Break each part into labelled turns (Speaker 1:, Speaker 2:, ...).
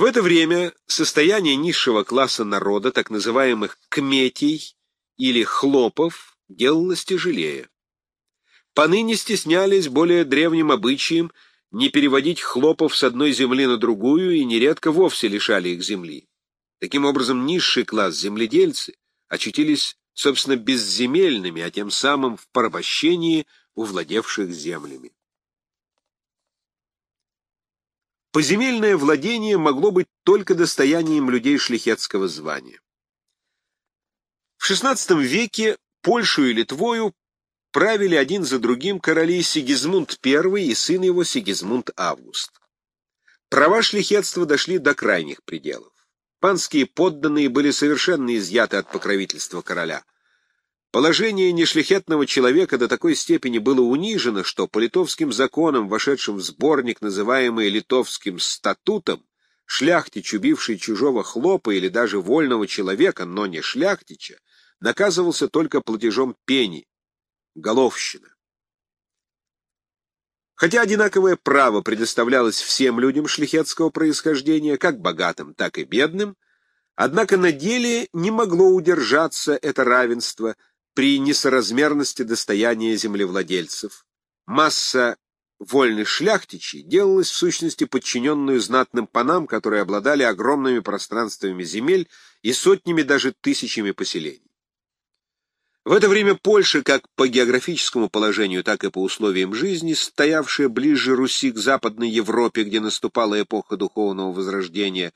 Speaker 1: В это время состояние низшего класса народа, так называемых кметей или хлопов, делалось тяжелее. Поныне стеснялись более древним обычаем не переводить хлопов с одной земли на другую и нередко вовсе лишали их земли. Таким образом, низший класс земледельцы очутились, собственно, безземельными, а тем самым в порабощении у владевших землями. Поземельное владение могло быть только достоянием людей шляхетского звания. В XVI веке Польшу и Литвою правили один за другим короли Сигизмунд I и сын его Сигизмунд Август. Права шляхетства дошли до крайних пределов. Панские подданные были совершенно изъяты от покровительства короля. Положение нешляхетного человека до такой степени было унижено, что по литовским законам, вошедшим в сборник, называемый литовским статутом, шляхтич, убивший чужого хлопа или даже вольного человека, но не шляхтича, наказывался только платежом пени, головщина. Хотя одинаковое право предоставлялось всем людям шляхетского происхождения, как богатым, так и бедным, однако на деле не могло удержаться это равенство – при несоразмерности достояния землевладельцев. Масса вольных шляхтичей делалась в сущности подчиненную знатным панам, которые обладали огромными пространствами земель и сотнями, даже тысячами поселений. В это время Польша, как по географическому положению, так и по условиям жизни, стоявшая ближе Руси к Западной Европе, где наступала эпоха духовного возрождения,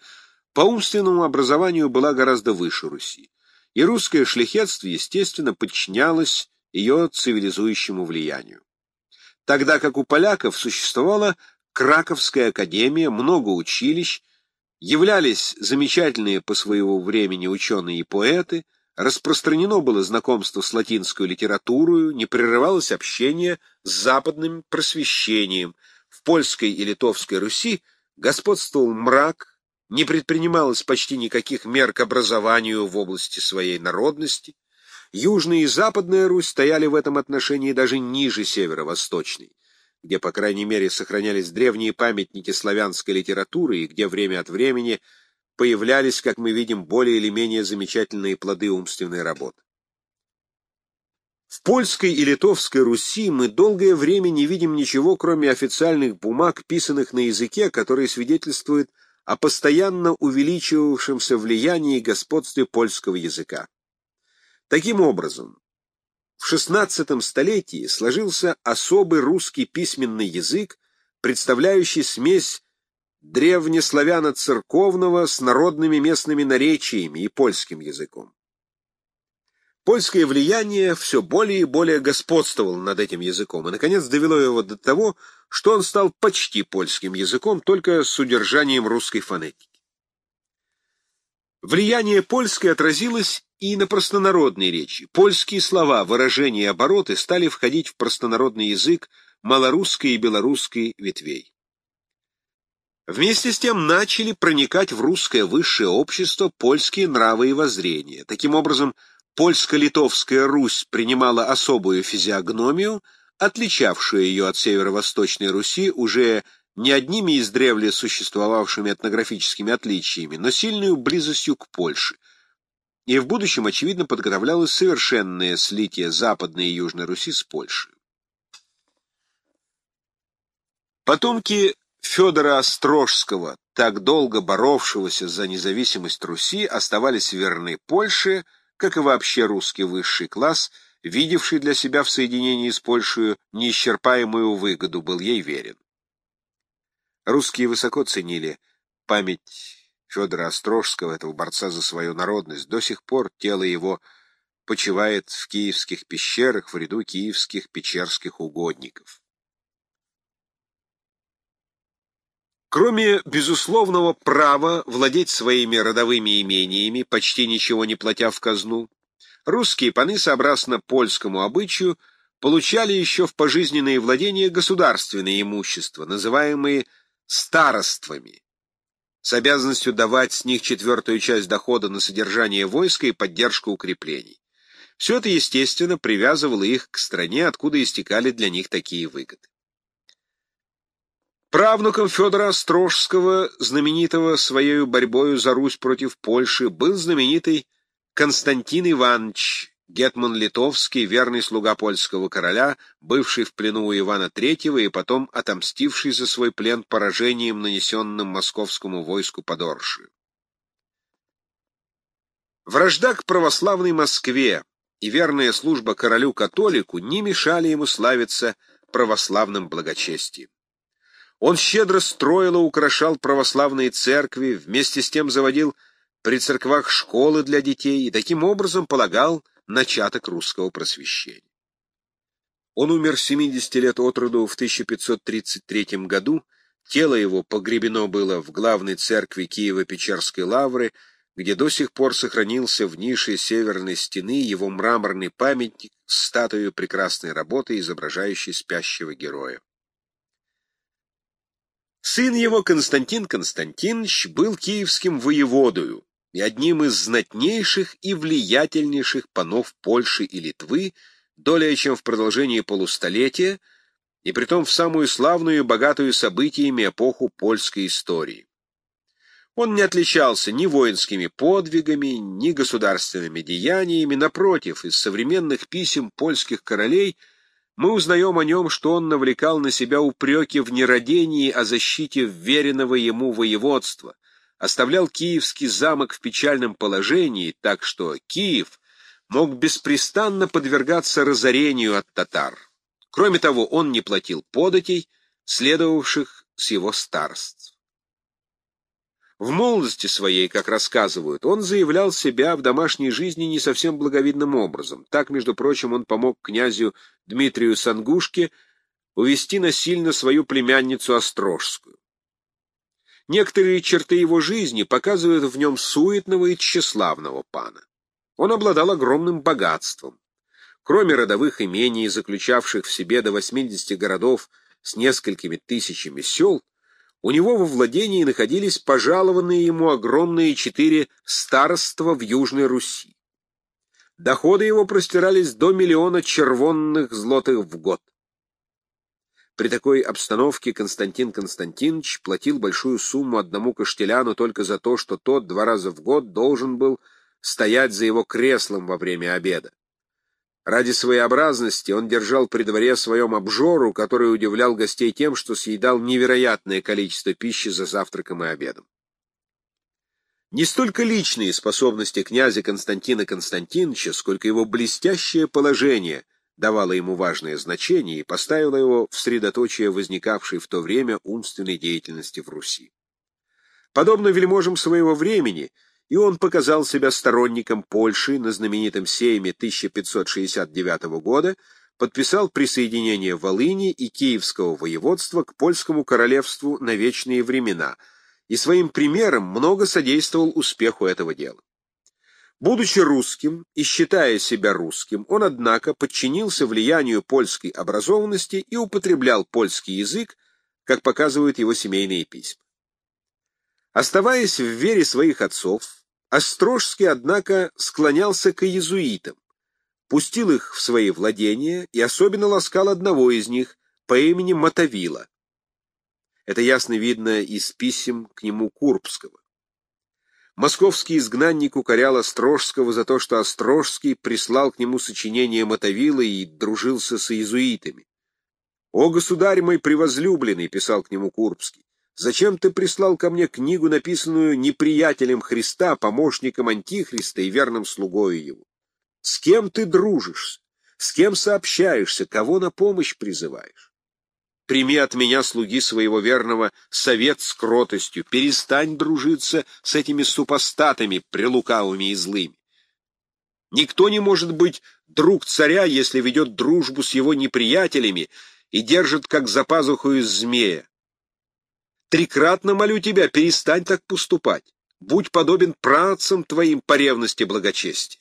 Speaker 1: по умственному образованию была гораздо выше Руси и русское шляхетство, естественно, подчинялось ее цивилизующему влиянию. Тогда как у поляков существовала Краковская академия, много училищ, являлись замечательные по своему времени ученые и поэты, распространено было знакомство с латинской литературой, не прерывалось общение с западным просвещением. В польской и литовской Руси господствовал мрак, не предпринималось почти никаких мер к образованию в области своей народности. Южная и Западная Русь стояли в этом отношении даже ниже северо-восточной, где, по крайней мере, сохранялись древние памятники славянской литературы и где время от времени появлялись, как мы видим, более или менее замечательные плоды умственной работы. В польской и литовской Руси мы долгое время не видим ничего, кроме официальных бумаг, писанных на языке, которые свидетельствуют о постоянно увеличивавшемся влиянии и господстве польского языка. Таким образом, в XVI столетии сложился особый русский письменный язык, представляющий смесь древнеславяно-церковного с народными местными наречиями и польским языком. Польское влияние все более и более господствовало над этим языком и, наконец, довело его до того, что он стал почти польским языком, только с удержанием русской фонетики. Влияние польское отразилось и на простонародной речи. Польские слова, выражения и обороты стали входить в простонародный язык малорусской и белорусской ветвей. Вместе с тем начали проникать в русское высшее общество польские нравы и воззрения. Таким образом, польско-литовская Русь принимала особую физиогномию, отличавшую ее от северо-восточной Руси уже не одними издревле существовавшими этнографическими отличиями, но сильную близостью к Польше. И в будущем, очевидно, подготовлялось совершенное слитие Западной и Южной Руси с Польшей. Потомки Федора Острожского, так долго боровшегося за независимость Руси, оставались верны Польше – как и вообще русский высший класс, видевший для себя в соединении с Польшей неисчерпаемую выгоду, был ей верен. Русские высоко ценили память Федора Острожского, этого борца за свою народность. До сих пор тело его почивает в киевских пещерах в ряду киевских печерских угодников. Кроме безусловного права владеть своими родовыми имениями, почти ничего не платя в казну, русские паны, сообразно польскому обычаю, получали еще в пожизненные владения государственное имущество, называемые староствами, с обязанностью давать с них четвертую часть дохода на содержание войска и поддержку укреплений. Все это, естественно, привязывало их к стране, откуда истекали для них такие выгоды. Правнуком Федора Острожского, знаменитого своей борьбою за Русь против Польши, был знаменитый Константин Иванович, гетман литовский, верный слуга польского короля, бывший в плену у Ивана III и потом отомстивший за свой плен поражением, нанесенным московскому войску под Орши. Вражда к православной Москве и верная служба королю-католику не мешали ему славиться православным благочестием. Он щедро строил и украшал православные церкви, вместе с тем заводил при церквах школы для детей и таким образом полагал начаток русского просвещения. Он умер 70 лет от роду в 1533 году, тело его погребено было в главной церкви Киево-Печерской лавры, где до сих пор сохранился в нише северной стены его мраморный памятник с статуей прекрасной работы, изображающей спящего героя. Сын его, Константин Константинович, был киевским воеводою и одним из знатнейших и влиятельнейших панов Польши и Литвы, долее чем в продолжении полустолетия, и притом в самую славную и богатую событиями эпоху польской истории. Он не отличался ни воинскими подвигами, ни государственными деяниями, напротив, из современных писем польских королей – мы узнаем о нем, что он навлекал на себя упреки в нерадении о защите вверенного ему воеводства, оставлял Киевский замок в печальном положении, так что Киев мог беспрестанно подвергаться разорению от татар. Кроме того, он не платил податей, следовавших с его старств. В молодости своей, как рассказывают, он заявлял себя в домашней жизни не совсем благовидным образом. Так, между прочим, он помог князю Дмитрию Сангушке увести насильно свою племянницу Острожскую. Некоторые черты его жизни показывают в нем суетного и тщеславного пана. Он обладал огромным богатством. Кроме родовых имений, заключавших в себе до 80 городов с несколькими тысячами сел, у него во владении находились пожалованные ему огромные четыре староства в Южной Руси. Доходы его простирались до миллиона червонных злотых в год. При такой обстановке Константин Константинович платил большую сумму одному каштеляну только за то, что тот два раза в год должен был стоять за его креслом во время обеда. Ради своеобразности он держал при дворе своем обжору, который удивлял гостей тем, что съедал невероятное количество пищи за завтраком и обедом. Не столько личные способности князя Константина Константиновича, сколько его блестящее положение давало ему важное значение и поставило его в средоточие возникавшей в то время умственной деятельности в Руси. Подобно вельможам своего времени, и он показал себя сторонником Польши на знаменитом сейме 1569 года, подписал присоединение Волыни и Киевского воеводства к польскому королевству на вечные времена и своим примером много содействовал успеху этого дела. Будучи русским и считая себя русским, он, однако, подчинился влиянию польской образованности и употреблял польский язык, как показывают его семейные письма. Оставаясь в вере своих отцов, Острожский, однако, склонялся к иезуитам, пустил их в свои владения и особенно ласкал одного из них по имени Мотовила. Это ясно видно из писем к нему Курбского. Московский изгнанник укорял Острожского за то, что Острожский прислал к нему сочинение Мотовила и дружился с иезуитами. «О, государь мой превозлюбленный!» — писал к нему Курбский. Зачем ты прислал ко мне книгу, написанную неприятелем Христа, помощником Антихриста и верным слугою его? С кем ты дружишь? С кем сообщаешься? Кого на помощь призываешь? Прими от меня, слуги своего верного, совет с кротостью. Перестань дружиться с этими супостатами, прелукавыми и злыми. Никто не может быть друг царя, если ведет дружбу с его неприятелями и держит, как за пазуху из змея. Трикратно молю тебя, перестань так поступать. Будь подобен працам твоим по ревности благочестия.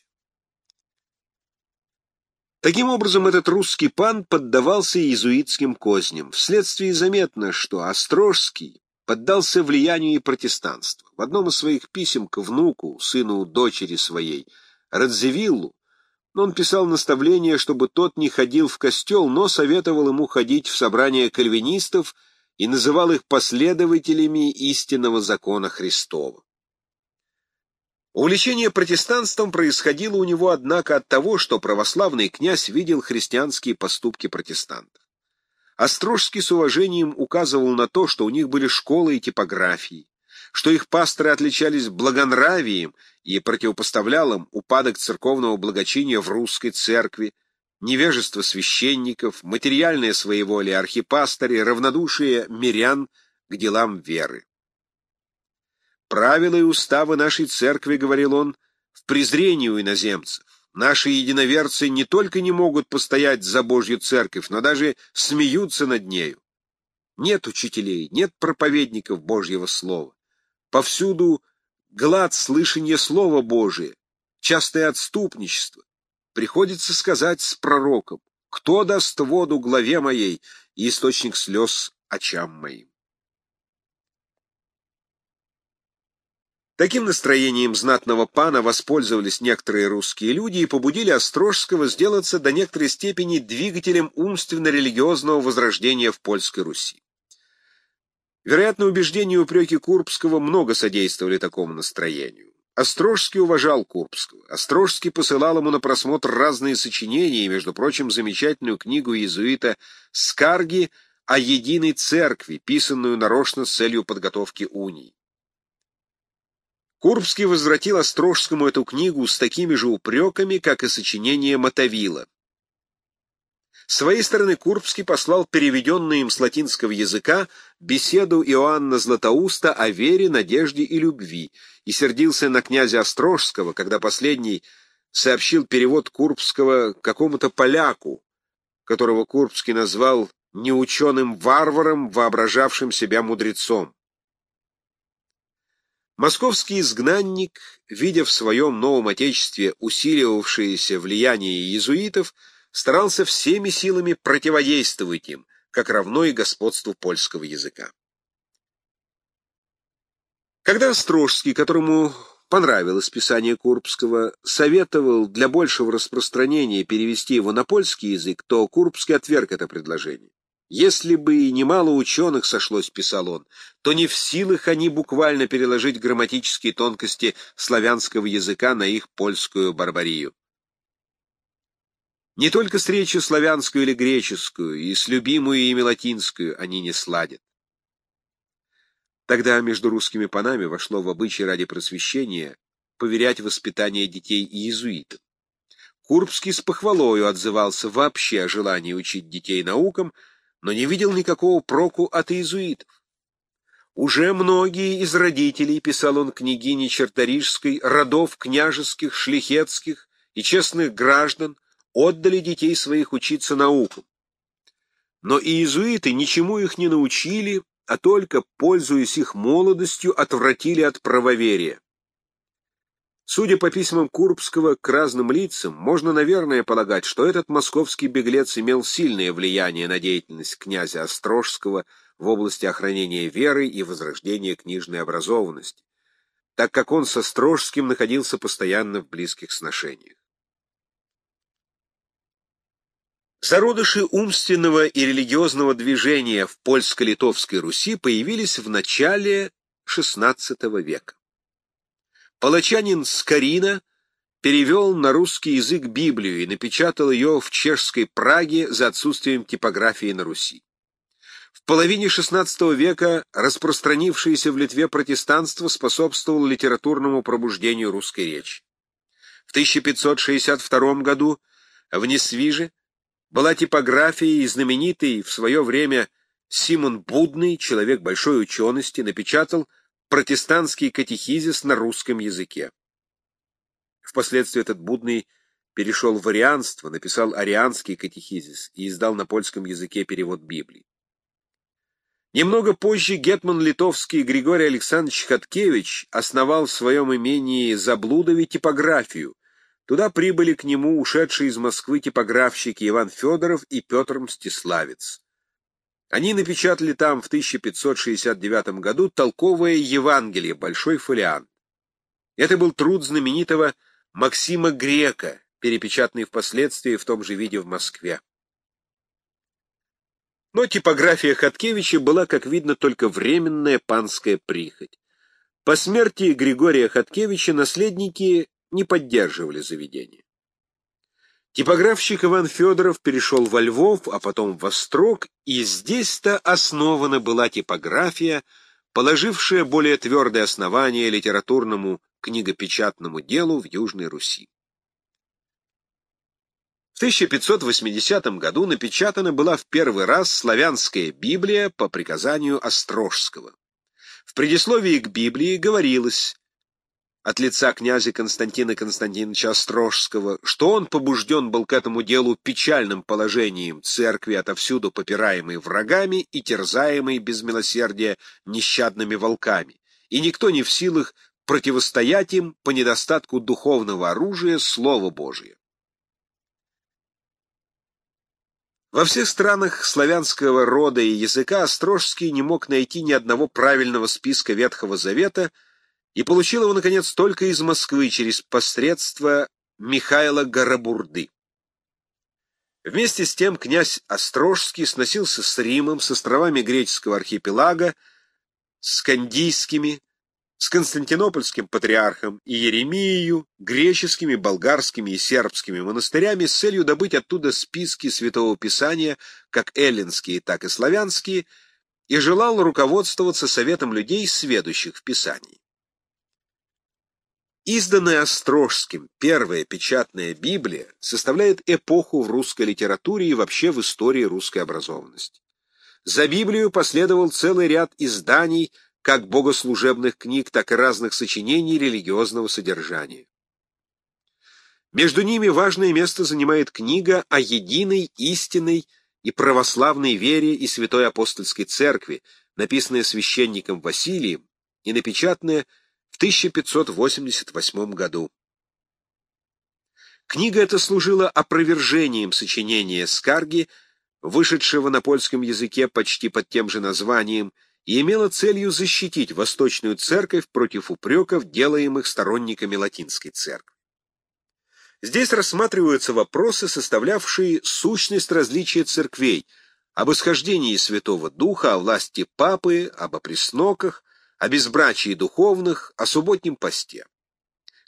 Speaker 1: Таким образом, этот русский пан поддавался иезуитским козням. Вследствие заметно, что Острожский поддался влиянию и протестанства. В одном из своих писем к внуку, сыну дочери своей, Радзивиллу, он писал наставление, чтобы тот не ходил в костел, но советовал ему ходить в собрание кальвинистов и называл их последователями истинного закона Христова. Увлечение протестанством происходило у него, однако, от того, что православный князь видел христианские поступки протестантов. Острожский с уважением указывал на то, что у них были школы и типографии, что их пасторы отличались благонравием и противопоставлял им упадок церковного благочиния в русской церкви, невежество священников, материальное своеволие архипастырей, равнодушие мирян к делам веры. Правила и уставы нашей церкви, — говорил он, — в презрении у иноземцев. Наши единоверцы не только не могут постоять за Божью церковь, но даже смеются над нею. Нет учителей, нет проповедников Божьего слова. Повсюду глад слышания Слова Божия, частое отступничество. Приходится сказать с пророком, кто даст воду главе моей и источник слез очам моим. Таким настроением знатного пана воспользовались некоторые русские люди и побудили Острожского сделаться до некоторой степени двигателем умственно-религиозного возрождения в Польской Руси. Вероятно, убеждения и упреки Курбского много содействовали такому настроению. Острожский уважал Курбского. Острожский посылал ему на просмотр разные сочинения и, между прочим, замечательную книгу иезуита «Скарги» о единой церкви, писанную нарочно с целью подготовки уний. Курбский возвратил Острожскому эту книгу с такими же упреками, как и сочинение Мотовила. С своей стороны Курбский послал переведенную им с латинского языка беседу Иоанна Златоуста о вере, надежде и любви и сердился на князя Острожского, когда последний сообщил перевод Курбского какому-то поляку, которого Курбский назвал неученым варваром, воображавшим себя мудрецом. Московский изгнанник, видя в своем новом отечестве усиливавшееся влияние иезуитов, старался всеми силами противодействовать им, как равно и господству польского языка. Когда Острожский, которому понравилось писание Курбского, советовал для большего распространения перевести его на польский язык, то Курбский отверг это предложение. Если бы и немало ученых сошлось, писал он, то не в силах они буквально переложить грамматические тонкости славянского языка на их польскую барбарию. Не только с речью славянскую или греческую, и с любимую ими латинскую они не сладят. Тогда между русскими панами вошло в обычай ради просвещения поверять воспитание детей иезуитам. Курбский с похвалою отзывался вообще о желании учить детей наукам, но не видел никакого проку от иезуитов. Уже многие из родителей, писал он княгине Черторижской, родов княжеских, шлихетских и честных граждан, отдали детей своих учиться наукам. Но иезуиты ничему их не научили, а только, пользуясь их молодостью, отвратили от правоверия. Судя по письмам Курбского к разным лицам, можно, наверное, полагать, что этот московский беглец имел сильное влияние на деятельность князя Острожского в области охранения веры и возрождения книжной образованности, так как он с Острожским находился постоянно в близких сношениях. Зародыши умственного и религиозного движения в польско-литовской Руси появились в начале XVI века. Палачанин Скорина перевел на русский язык Библию и напечатал ее в чешской Праге за отсутствием типографии на Руси. В половине XVI века распространившееся в Литве протестанство способствовало литературному пробуждению русской речи. В 1562 году в Несвиже была типография и знаменитый в свое время Симон Будный, человек большой учености, напечатал протестантский катехизис на русском языке. Впоследствии этот Будный перешел в арианство, написал арианский катехизис и издал на польском языке перевод Библии. Немного позже гетман литовский Григорий Александрович Хаткевич основал в своем имении Заблудове типографию. Туда прибыли к нему ушедшие из Москвы типографщики Иван Федоров и Петр Мстиславец. Они напечатали там в 1569 году толковое Евангелие, большой фолиант. Это был труд знаменитого Максима Грека, перепечатанный впоследствии в том же виде в Москве. Но типография Хаткевича была, как видно, только временная панская прихоть. По смерти Григория Хаткевича наследники не поддерживали заведение. Типографщик Иван Федоров перешел во Львов, а потом в Острог, и здесь-то основана была типография, положившая более твердое основание литературному книгопечатному делу в Южной Руси. В 1580 году напечатана была в первый раз славянская Библия по приказанию Острожского. В предисловии к Библии говорилось от лица князя Константина Константиновича Острожского, что он побужден был к этому делу печальным положением церкви, отовсюду попираемой врагами и терзаемой без милосердия нещадными волками, и никто не в силах противостоять им по недостатку духовного оружия Слова Божия. Во всех странах славянского рода и языка Острожский не мог найти ни одного правильного списка Ветхого Завета и получил его, наконец, только из Москвы через посредство Михаила Горобурды. Вместе с тем князь Острожский сносился с Римом, с островами греческого архипелага, с Кандийскими, с Константинопольским патриархом и Еремией, греческими, болгарскими и сербскими монастырями с целью добыть оттуда списки Святого Писания, как эллинские, так и славянские, и желал руководствоваться советом людей, сведущих в Писании. Изданная Острожским первая печатная Библия составляет эпоху в русской литературе и вообще в истории русской образованности. За Библию последовал целый ряд изданий, как богослужебных книг, так и разных сочинений религиозного содержания. Между ними важное место занимает книга о единой, истинной и православной вере и Святой Апостольской Церкви, написанная священником Василием и напечатанная в 1588 году. Книга эта служила опровержением сочинения Скарги, вышедшего на польском языке почти под тем же названием, и имела целью защитить Восточную Церковь против упреков, делаемых сторонниками Латинской Церкви. Здесь рассматриваются вопросы, составлявшие сущность различия церквей, об исхождении Святого Духа, о власти Папы, об опресноках, о безбрачии духовных, о субботнем посте.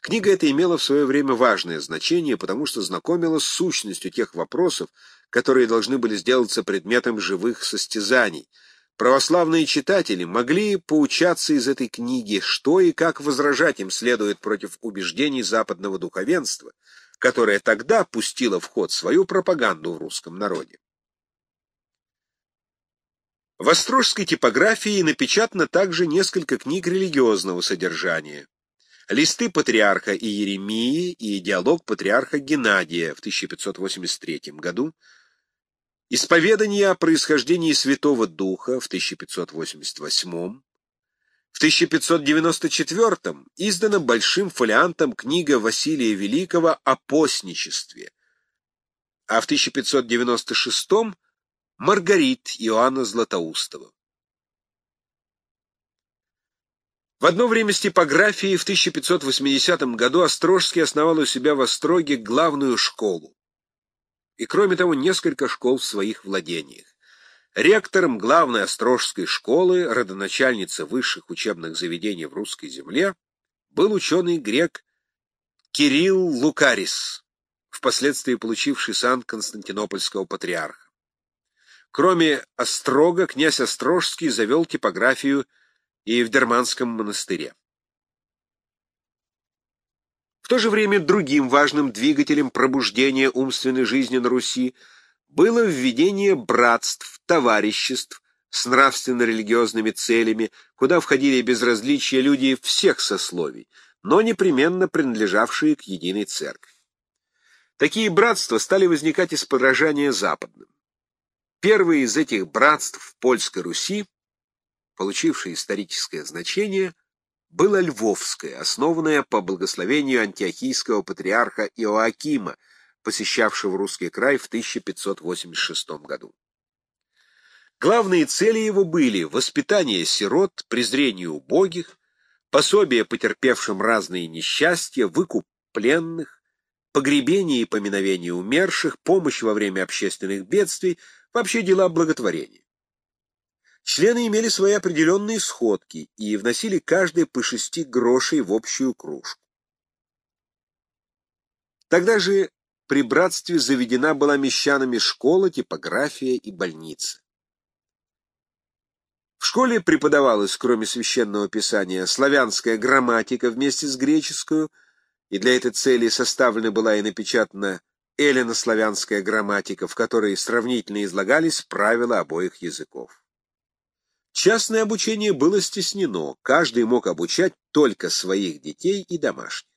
Speaker 1: Книга эта имела в свое время важное значение, потому что знакомила с сущностью тех вопросов, которые должны были сделаться предметом живых состязаний – Православные читатели могли поучаться из этой книги, что и как возражать им следует против убеждений западного духовенства, которое тогда пустило в ход свою пропаганду в русском народе. В острожской типографии напечатано также несколько книг религиозного содержания. Листы патриарха Иеремии и диалог патриарха Геннадия в 1583 году, Исповедание о происхождении Святого Духа в 1588 в 1594 издана большим фолиантом книга Василия Великого о постничестве, а в 1596 Маргарит Иоанна Златоустова. В одно время с типографией в 1580 году Острожский основал у себя в Остроге главную школу и, кроме того, несколько школ в своих владениях. Ректором главной Острожской школы, родоначальница высших учебных заведений в русской земле, был ученый грек Кирилл Лукарис, впоследствии получивший сан Константинопольского патриарха. Кроме Острога, князь Острожский завел типографию и в Дерманском монастыре. В то же время другим важным двигателем пробуждения умственной жизни на Руси было введение братств, товариществ с нравственно-религиозными целями, куда входили безразличие люди всех сословий, но непременно принадлежавшие к единой церкви. Такие братства стали возникать из подражания западным. Первые из этих братств в Польской Руси, получившие историческое значение – было Львовское, основанное по благословению антиохийского патриарха Иоакима, посещавшего русский край в 1586 году. Главные цели его были воспитание сирот, презрение убогих, пособие потерпевшим разные несчастья, выкуп пленных, погребение и поминовение умерших, помощь во время общественных бедствий, вообще дела благотворения. Члены имели свои определенные сходки и вносили каждый по шести грошей в общую кружку. Тогда же при братстве заведена была мещанами школа, типография и больница. В школе преподавалась, кроме священного писания, славянская грамматика вместе с греческую, и для этой цели составлена была и напечатана эллинославянская грамматика, в которой сравнительно излагались правила обоих языков. Частное обучение было стеснено, каждый мог обучать только своих детей и домашних.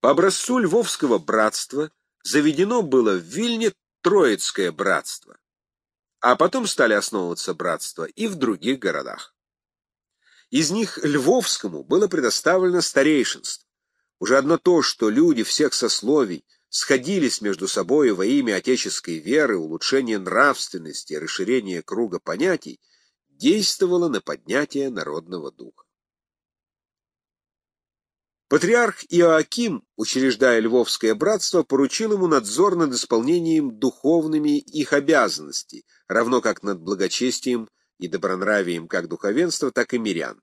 Speaker 1: По образцу Львовского братства заведено было в Вильне Троицкое братство, а потом стали основываться братства и в других городах. Из них Львовскому было предоставлено старейшинство. Уже одно то, что люди всех сословий сходились между собой во имя отеческой веры, улучшения нравственности, расширения круга понятий, действовало на поднятие народного духа. Патриарх Иоаким, учреждая Львовское братство, поручил ему надзор над исполнением духовными их обязанностей, равно как над благочестием и добронравием как духовенства, так и мирян.